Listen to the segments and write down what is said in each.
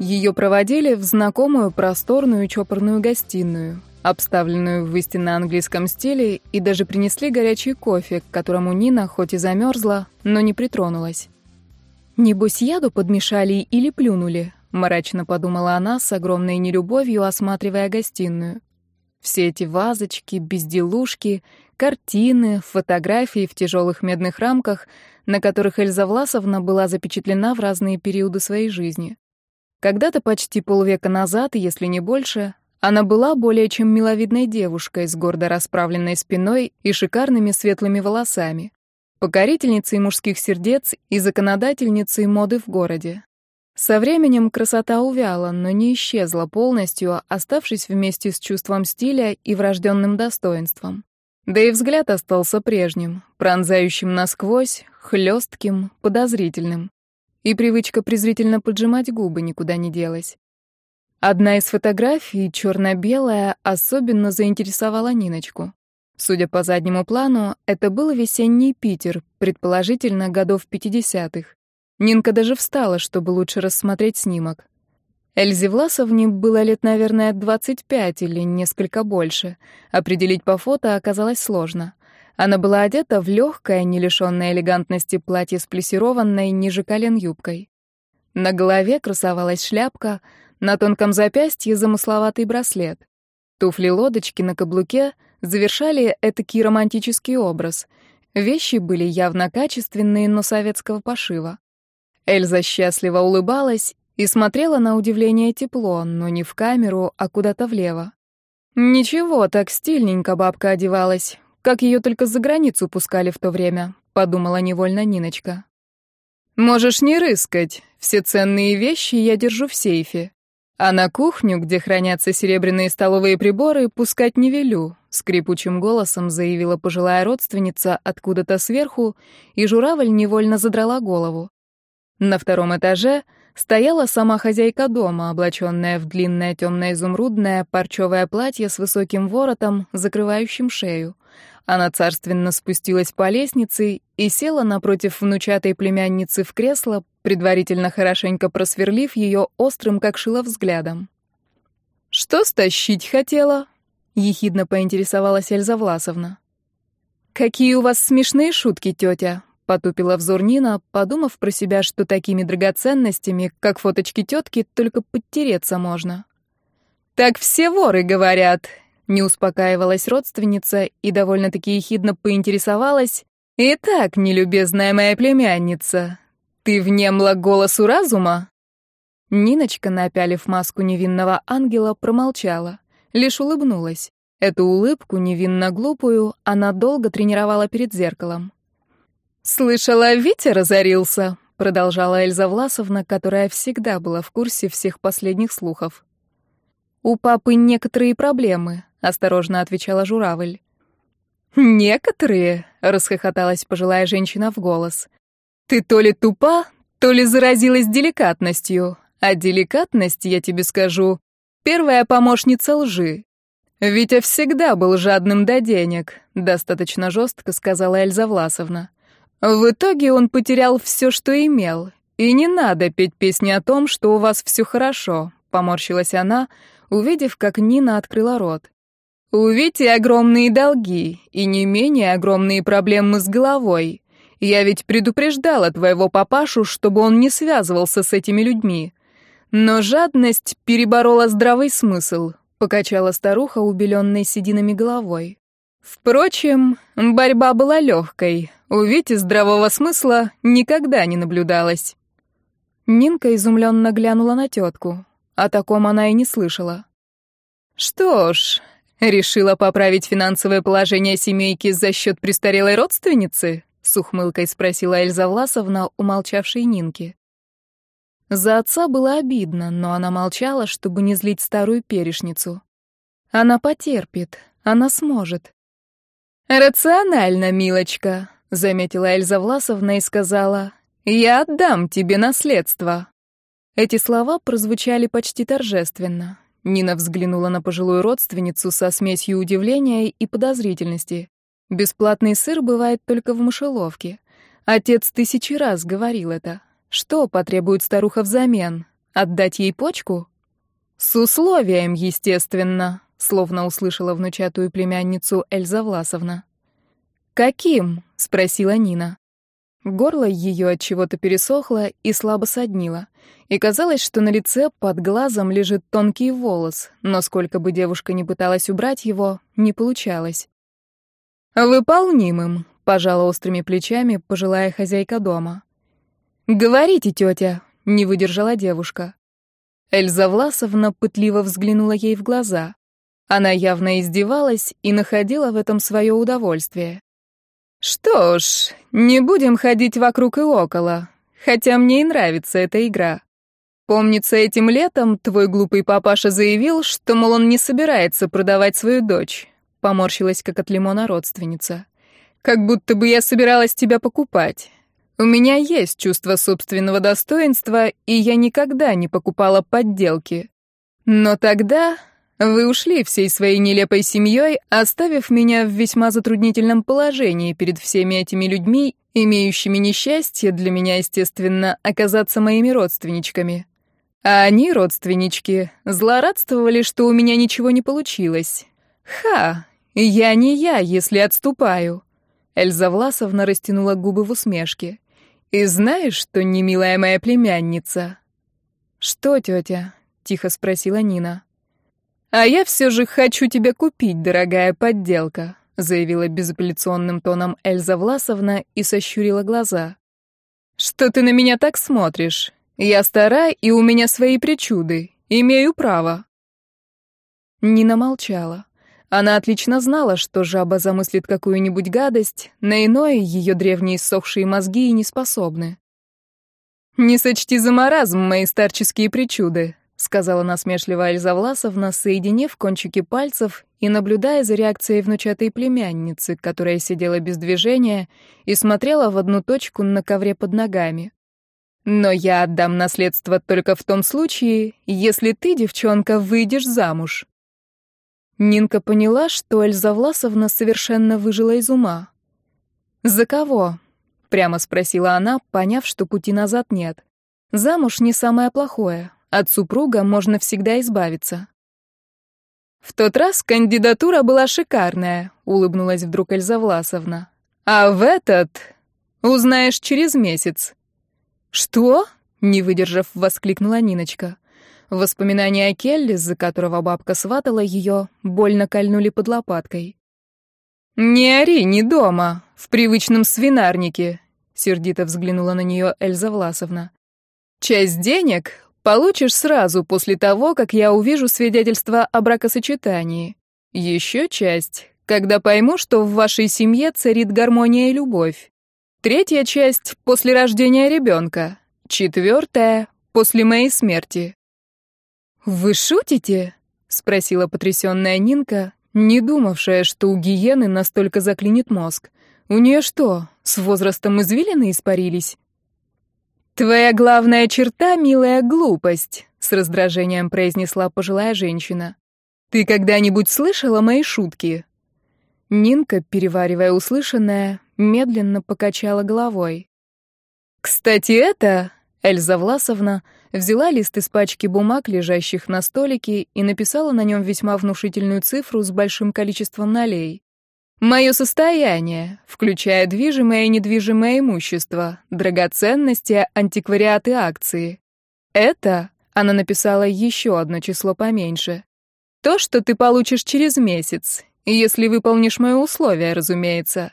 Ее проводили в знакомую просторную чопорную гостиную, обставленную в истинно английском стиле, и даже принесли горячий кофе, к которому Нина хоть и замерзла, но не притронулась. «Небось, яду подмешали или плюнули?» — мрачно подумала она с огромной нелюбовью, осматривая гостиную. Все эти вазочки, безделушки, картины, фотографии в тяжелых медных рамках, на которых Эльза Власовна была запечатлена в разные периоды своей жизни. Когда-то почти полвека назад, если не больше, она была более чем миловидной девушкой с гордо расправленной спиной и шикарными светлыми волосами, покорительницей мужских сердец и законодательницей моды в городе. Со временем красота увяла, но не исчезла полностью, оставшись вместе с чувством стиля и врожденным достоинством. Да и взгляд остался прежним, пронзающим насквозь, хлестким, подозрительным. И привычка презрительно поджимать губы никуда не делась. Одна из фотографий, черно-белая, особенно заинтересовала Ниночку. Судя по заднему плану, это был весенний Питер, предположительно, годов 50-х. Нинка даже встала, чтобы лучше рассмотреть снимок. Эльзе Власовне было лет, наверное, 25 или несколько больше. Определить по фото оказалось сложно. Она была одета в легкое, не лишенное элегантности платье с плессированной ниже колен юбкой. На голове красовалась шляпка — на тонком запястье замысловатый браслет. Туфли-лодочки на каблуке завершали этакий романтический образ. Вещи были явно качественные, но советского пошива. Эльза счастливо улыбалась и смотрела на удивление тепло, но не в камеру, а куда-то влево. «Ничего, так стильненько бабка одевалась, как ее только за границу пускали в то время», — подумала невольно Ниночка. «Можешь не рыскать, все ценные вещи я держу в сейфе. А на кухню, где хранятся серебряные столовые приборы, пускать не велю, скрипучим голосом заявила пожилая родственница откуда-то сверху, и журавль невольно задрала голову. На втором этаже стояла сама хозяйка дома, облаченная в длинное темно-изумрудное парчевое платье с высоким воротом, закрывающим шею. Она царственно спустилась по лестнице и села напротив внучатой племянницы в кресло, предварительно хорошенько просверлив ее острым, как шило, взглядом. «Что стащить хотела?» — ехидно поинтересовалась Эльза Власовна. «Какие у вас смешные шутки, тетя!» — потупила взор Нина, подумав про себя, что такими драгоценностями, как фоточки тетки, только подтереться можно. «Так все воры говорят!» — не успокаивалась родственница и довольно-таки ехидно поинтересовалась. «Итак, нелюбезная моя племянница, «Ты внемла голосу разума?» Ниночка, напялив маску невинного ангела, промолчала, лишь улыбнулась. Эту улыбку, невинно глупую, она долго тренировала перед зеркалом. «Слышала, Витя разорился», — продолжала Эльза Власовна, которая всегда была в курсе всех последних слухов. «У папы некоторые проблемы», — осторожно отвечала журавль. «Некоторые?» — расхохоталась пожилая женщина в голос. Ты то ли тупа, то ли заразилась деликатностью. А деликатность, я тебе скажу, первая помощница лжи. Витя всегда был жадным до денег, достаточно жестко сказала Эльза Власовна. В итоге он потерял все, что имел. И не надо петь песни о том, что у вас все хорошо, поморщилась она, увидев, как Нина открыла рот. У Вити огромные долги и не менее огромные проблемы с головой. Я ведь предупреждала твоего папашу, чтобы он не связывался с этими людьми. Но жадность переборола здравый смысл, покачала старуха, убеленной сединами головой. Впрочем, борьба была легкой. У Вити здравого смысла никогда не наблюдалось. Нинка изумленно глянула на тетку. О таком она и не слышала. Что ж, решила поправить финансовое положение семейки за счет престарелой родственницы? — с ухмылкой спросила Эльза Власовна, умолчавшей Нинки. За отца было обидно, но она молчала, чтобы не злить старую перешницу. Она потерпит, она сможет. «Рационально, милочка», — заметила Эльза Власовна и сказала, «Я отдам тебе наследство». Эти слова прозвучали почти торжественно. Нина взглянула на пожилую родственницу со смесью удивления и подозрительности. Бесплатный сыр бывает только в мышеловке. Отец тысячи раз говорил это. Что потребует старуха взамен? Отдать ей почку? С условием, естественно, словно услышала внучатую племянницу Эльза Власовна. «Каким?» — спросила Нина. Горло ее от чего-то пересохло и слабо соднило, и казалось, что на лице под глазом лежит тонкий волос, но сколько бы девушка ни пыталась убрать его, не получалось. «Выполнимым», — пожала острыми плечами пожилая хозяйка дома. «Говорите, тетя», — не выдержала девушка. Эльза Власовна пытливо взглянула ей в глаза. Она явно издевалась и находила в этом свое удовольствие. Что ж, не будем ходить вокруг и около, хотя мне и нравится эта игра. Помнится, этим летом твой глупый папаша заявил, что, мол, он не собирается продавать свою дочь. Поморщилась, как от лимона родственница. Как будто бы я собиралась тебя покупать. У меня есть чувство собственного достоинства, и я никогда не покупала подделки. Но тогда вы ушли всей своей нелепой семьей, оставив меня в весьма затруднительном положении перед всеми этими людьми, имеющими несчастье для меня, естественно, оказаться моими родственничками. А они, родственнички, злорадствовали, что у меня ничего не получилось. Ха! Я не я, если отступаю. Эльза Власовна растянула губы в усмешке. И знаешь, что не милая моя племянница? Что, тетя? тихо спросила Нина. «А я все же хочу тебя купить, дорогая подделка», заявила безапелляционным тоном Эльза Власовна и сощурила глаза. «Что ты на меня так смотришь? Я стара, и у меня свои причуды. Имею право». Нина молчала. Она отлично знала, что жаба замыслит какую-нибудь гадость, на иное ее древние ссохшие мозги и не способны. «Не сочти за маразм мои старческие причуды», сказала насмешливо Эльза Власовна, соединив кончики пальцев и наблюдая за реакцией внучатой племянницы, которая сидела без движения и смотрела в одну точку на ковре под ногами. «Но я отдам наследство только в том случае, если ты, девчонка, выйдешь замуж». Нинка поняла, что Эльза Власовна совершенно выжила из ума. «За кого?» — прямо спросила она, поняв, что пути назад нет. «Замуж не самое плохое, от супруга можно всегда избавиться. В тот раз кандидатура была шикарная, улыбнулась вдруг Эльза Власовна. А в этот узнаешь через месяц. Что? не выдержав, воскликнула Ниночка. Воспоминания о Келли, за которого бабка сватала ее, больно кольнули под лопаткой. «Не ори, не дома, в привычном свинарнике», — сердито взглянула на нее Эльза Власовна. «Часть денег Получишь сразу после того, как я увижу свидетельство о бракосочетании. Еще часть, когда пойму, что в вашей семье царит гармония и любовь. Третья часть — после рождения ребенка. Четвертая — после моей смерти. «Вы шутите?» — спросила потрясённая Нинка, не думавшая, что у гиены настолько заклинит мозг. «У нее что, с возрастом извилины испарились?» «Твоя главная черта, милая, глупость», — с раздражением произнесла пожилая женщина. «Ты когда-нибудь слышала мои шутки?» Нинка, переваривая услышанное, медленно покачала головой. «Кстати, это...» — Эльза Власовна взяла лист из пачки бумаг, лежащих на столике, и написала на нем весьма внушительную цифру с большим количеством налей. Мое состояние, включая движимое и недвижимое имущество, драгоценности, антиквариаты акции. Это, она написала еще одно число поменьше, то, что ты получишь через месяц, если выполнишь мои условия, разумеется.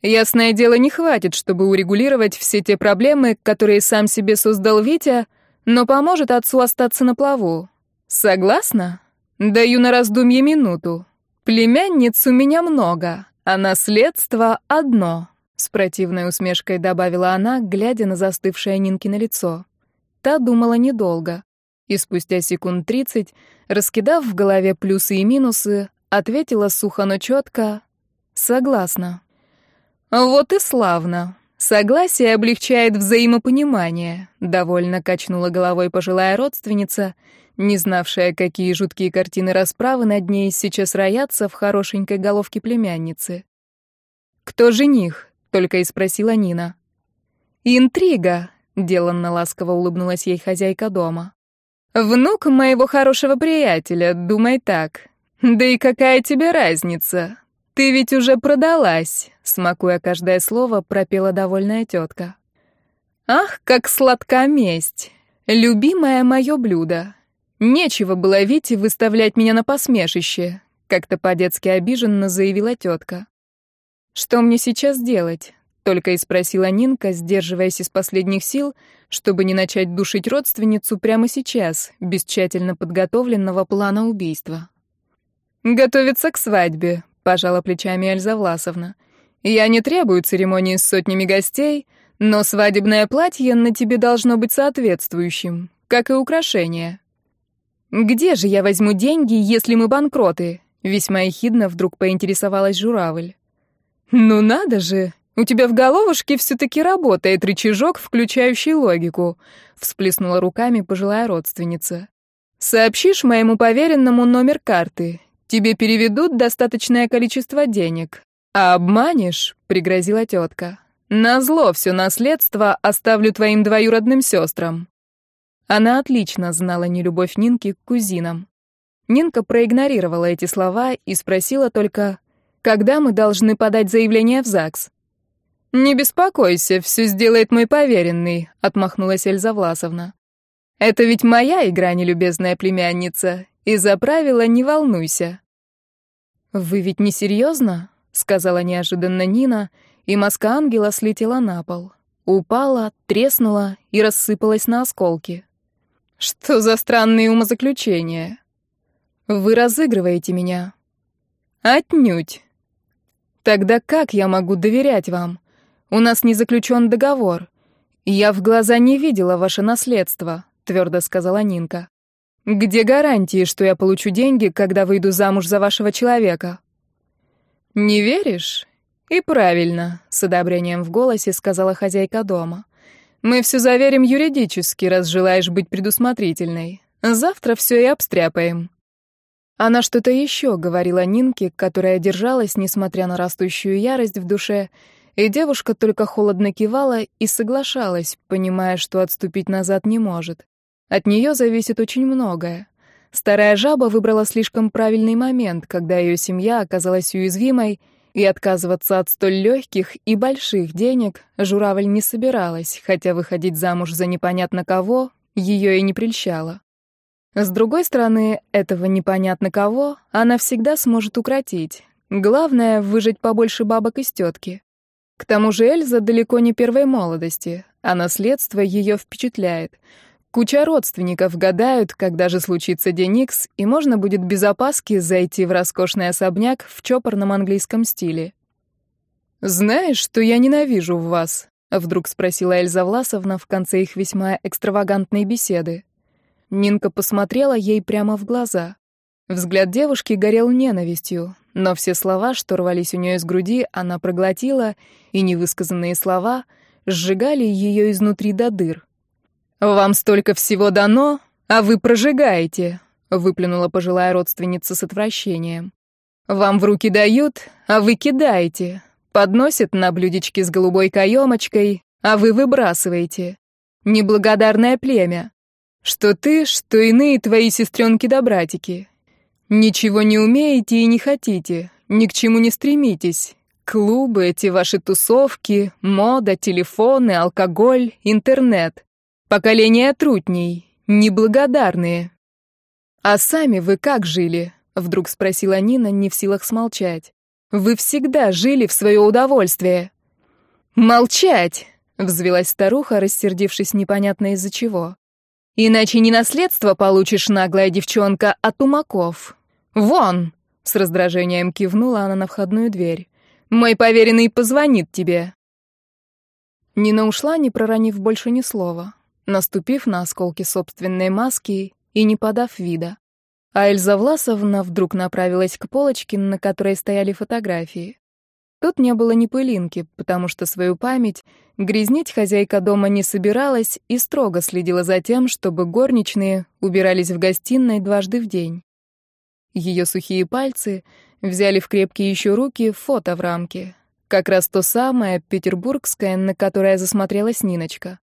Ясное дело, не хватит, чтобы урегулировать все те проблемы, которые сам себе создал Витя, но поможет отцу остаться на плаву. Согласна? Даю на раздумье минуту. «Племянниц у меня много, а наследство одно», — с противной усмешкой добавила она, глядя на застывшее Нинкино лицо. Та думала недолго. И спустя секунд тридцать, раскидав в голове плюсы и минусы, ответила сухо, но четко «Согласна». «Вот и славно. Согласие облегчает взаимопонимание», — довольно качнула головой пожилая родственница — не знавшая, какие жуткие картины расправы над ней сейчас роятся в хорошенькой головке племянницы. «Кто жених?» — только и спросила Нина. «Интрига», — деланно ласково улыбнулась ей хозяйка дома. «Внук моего хорошего приятеля, думай так. Да и какая тебе разница? Ты ведь уже продалась», — смакуя каждое слово, пропела довольная тетка. «Ах, как сладка месть! Любимое мое блюдо! Нечего было Вите выставлять меня на посмешище», — как-то по-детски обиженно заявила тетка. «Что мне сейчас делать?» — только и спросила Нинка, сдерживаясь из последних сил, чтобы не начать душить родственницу прямо сейчас, без тщательно подготовленного плана убийства. «Готовиться к свадьбе», — пожала плечами Эльза Власовна. «Я не требую церемонии с сотнями гостей, но свадебное платье на тебе должно быть соответствующим, как и украшения». «Где же я возьму деньги, если мы банкроты?» — весьма ехидно вдруг поинтересовалась журавль. «Ну надо же! У тебя в головушке все-таки работает рычажок, включающий логику», — всплеснула руками пожилая родственница. «Сообщишь моему поверенному номер карты. Тебе переведут достаточное количество денег. А обманешь, — пригрозила тетка, — назло все наследство оставлю твоим двоюродным сестрам». Она отлично знала нелюбовь Нинки к кузинам. Нинка проигнорировала эти слова и спросила только, когда мы должны подать заявление в ЗАГС? Не беспокойся, все сделает мой поверенный, отмахнулась Эльза Власовна. Это ведь моя игра, нелюбезная племянница, и за правила не волнуйся. Вы ведь не серьезно? сказала неожиданно Нина, и маска ангела слетела на пол. Упала, треснула и рассыпалась на осколки. Что за странные умозаключения? Вы разыгрываете меня. Отнюдь. Тогда как я могу доверять вам? У нас не заключен договор. Я в глаза не видела ваше наследство, твердо сказала Нинка. Где гарантии, что я получу деньги, когда выйду замуж за вашего человека? Не веришь? И правильно, с одобрением в голосе сказала хозяйка дома. Мы все заверим юридически, раз желаешь быть предусмотрительной. Завтра все и обстряпаем. Она что-то еще говорила Нинке, которая держалась, несмотря на растущую ярость в душе, и девушка только холодно кивала и соглашалась, понимая, что отступить назад не может. От нее зависит очень многое. Старая жаба выбрала слишком правильный момент, когда ее семья оказалась уязвимой, и отказываться от столь легких и больших денег журавль не собиралась, хотя выходить замуж за непонятно кого ее и не прельщало. С другой стороны, этого непонятно кого она всегда сможет укротить. Главное — выжить побольше бабок из тетки. К тому же Эльза далеко не первой молодости, а наследство ее впечатляет. Куча родственников гадают, когда же случится день Икс, и можно будет без опаски зайти в роскошный особняк в чопорном английском стиле. «Знаешь, что я ненавижу в вас?» — вдруг спросила Эльза Власовна в конце их весьма экстравагантной беседы. Нинка посмотрела ей прямо в глаза. Взгляд девушки горел ненавистью, но все слова, что рвались у нее из груди, она проглотила, и невысказанные слова сжигали ее изнутри до дыр. «Вам столько всего дано, а вы прожигаете», — выплюнула пожилая родственница с отвращением. «Вам в руки дают, а вы кидаете. Подносят на блюдечке с голубой каемочкой, а вы выбрасываете. Неблагодарное племя. Что ты, что иные твои сестренки да братики. Ничего не умеете и не хотите, ни к чему не стремитесь. Клубы, эти ваши тусовки, мода, телефоны, алкоголь, интернет. Поколение трутней, неблагодарные. А сами вы как жили? Вдруг спросила Нина, не в силах смолчать. Вы всегда жили в свое удовольствие. Молчать! Взвелась старуха, рассердившись непонятно из-за чего. Иначе не наследство получишь, наглая девчонка, а тумаков. Вон!» С раздражением кивнула она на входную дверь. «Мой поверенный позвонит тебе». Нина ушла, не проронив больше ни слова, наступив на осколки собственной маски и не подав вида. А Эльза Власовна вдруг направилась к полочке, на которой стояли фотографии. Тут не было ни пылинки, потому что свою память грязнить хозяйка дома не собиралась и строго следила за тем, чтобы горничные убирались в гостиной дважды в день. Ее сухие пальцы взяли в крепкие еще руки фото в рамке. Как раз то самое, петербургское, на которое засмотрелась Ниночка.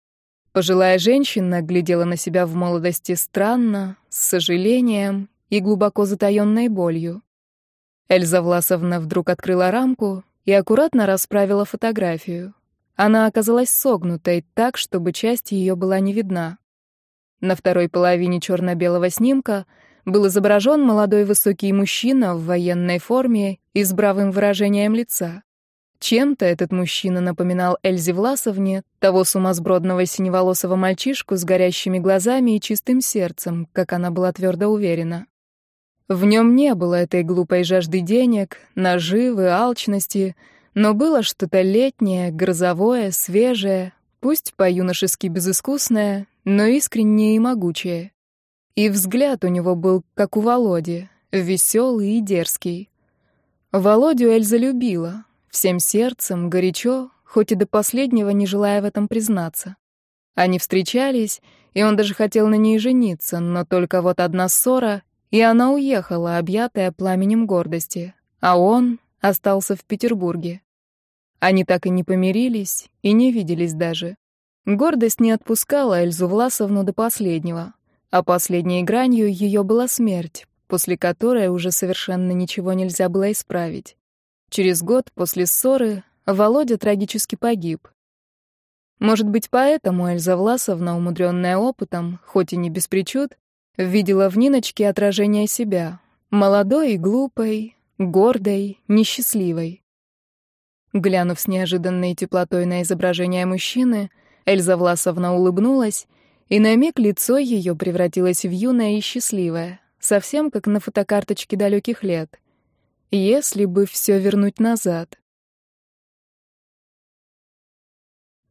Пожилая женщина глядела на себя в молодости странно, с сожалением и глубоко затаённой болью. Эльза Власовна вдруг открыла рамку и аккуратно расправила фотографию. Она оказалась согнутой так, чтобы часть ее была не видна. На второй половине черно-белого снимка был изображен молодой высокий мужчина в военной форме и с бравым выражением лица. Чем-то этот мужчина напоминал Эльзе Власовне, того сумасбродного синеволосого мальчишку с горящими глазами и чистым сердцем, как она была твердо уверена. В нем не было этой глупой жажды денег, наживы, алчности, но было что-то летнее, грозовое, свежее, пусть по-юношески безыскусное, но искреннее и могучее. И взгляд у него был, как у Володи, веселый и дерзкий. Володю Эльза любила, Всем сердцем, горячо, хоть и до последнего не желая в этом признаться. Они встречались, и он даже хотел на ней жениться, но только вот одна ссора, и она уехала, объятая пламенем гордости, а он остался в Петербурге. Они так и не помирились, и не виделись даже. Гордость не отпускала Эльзу Власовну до последнего, а последней гранью ее была смерть, после которой уже совершенно ничего нельзя было исправить. Через год после ссоры Володя трагически погиб. Может быть, поэтому Эльза Власовна, умудренная опытом, хоть и не без причуд, видела в Ниночке отражение себя, молодой и глупой, гордой, несчастливой. Глянув с неожиданной теплотой на изображение мужчины, Эльза Власовна улыбнулась, и на миг лицо ее превратилось в юное и счастливое, совсем как на фотокарточке далеких лет — если бы все вернуть назад.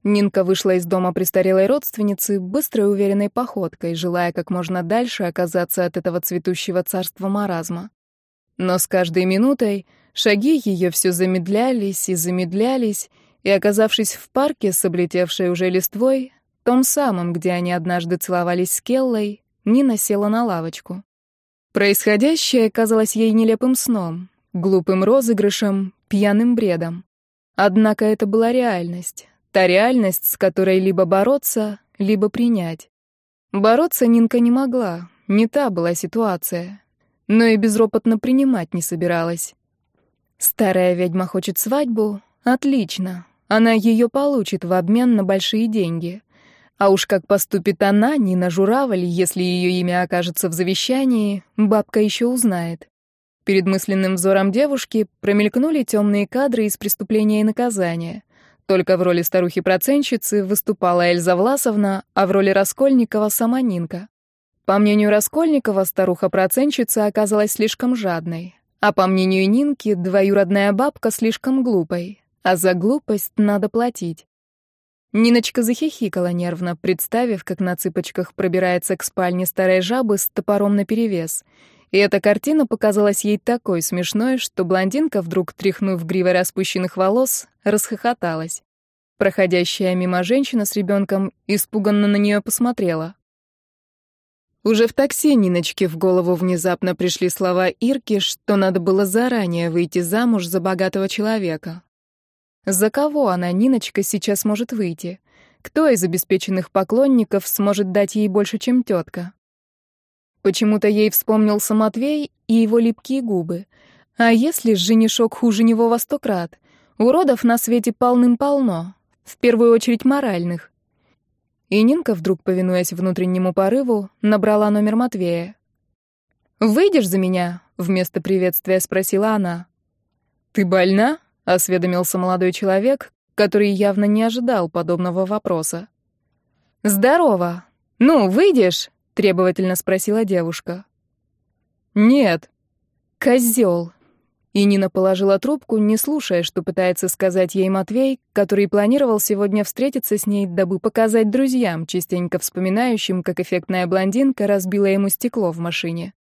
Нинка вышла из дома престарелой родственницы быстрой уверенной походкой, желая как можно дальше оказаться от этого цветущего царства маразма. Но с каждой минутой шаги ее все замедлялись и замедлялись, и, оказавшись в парке с облетевшей уже листвой, том самом, где они однажды целовались с Келлой, Нина села на лавочку. Происходящее казалось ей нелепым сном, глупым розыгрышем, пьяным бредом. Однако это была реальность. Та реальность, с которой либо бороться, либо принять. Бороться Нинка не могла, не та была ситуация. Но и безропотно принимать не собиралась. Старая ведьма хочет свадьбу? Отлично. Она ее получит в обмен на большие деньги. А уж как поступит она, Нина Журавль, если ее имя окажется в завещании, бабка еще узнает. Перед мысленным взором девушки промелькнули темные кадры из «Преступления и наказания». Только в роли старухи-проценщицы выступала Эльза Власовна, а в роли Раскольникова — сама Нинка. По мнению Раскольникова, старуха-проценщица оказалась слишком жадной, а по мнению Нинки, двоюродная бабка слишком глупой, а за глупость надо платить. Ниночка захихикала нервно, представив, как на цыпочках пробирается к спальне старой жабы с топором наперевес — и эта картина показалась ей такой смешной, что блондинка, вдруг тряхнув гривой распущенных волос, расхохоталась. Проходящая мимо женщина с ребенком испуганно на нее посмотрела. Уже в такси Ниночке в голову внезапно пришли слова Ирки, что надо было заранее выйти замуж за богатого человека. За кого она, Ниночка, сейчас может выйти? Кто из обеспеченных поклонников сможет дать ей больше, чем тетка? Почему-то ей вспомнился Матвей и его липкие губы. А если женишок хуже него во сто крат? Уродов на свете полным-полно. В первую очередь моральных. И Нинка, вдруг повинуясь внутреннему порыву, набрала номер Матвея. «Выйдешь за меня?» — вместо приветствия спросила она. «Ты больна?» — осведомился молодой человек, который явно не ожидал подобного вопроса. «Здорово! Ну, выйдешь?» Требовательно спросила девушка. Нет. Козел. И Нина положила трубку, не слушая, что пытается сказать ей Матвей, который планировал сегодня встретиться с ней, дабы показать друзьям, частенько вспоминающим, как эффектная блондинка разбила ему стекло в машине.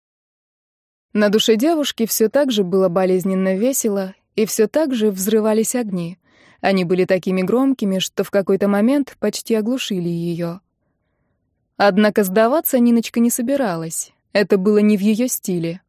На душе девушки все так же было болезненно весело, и все так же взрывались огни. Они были такими громкими, что в какой-то момент почти оглушили ее. Однако сдаваться Ниночка не собиралась. Это было не в ее стиле.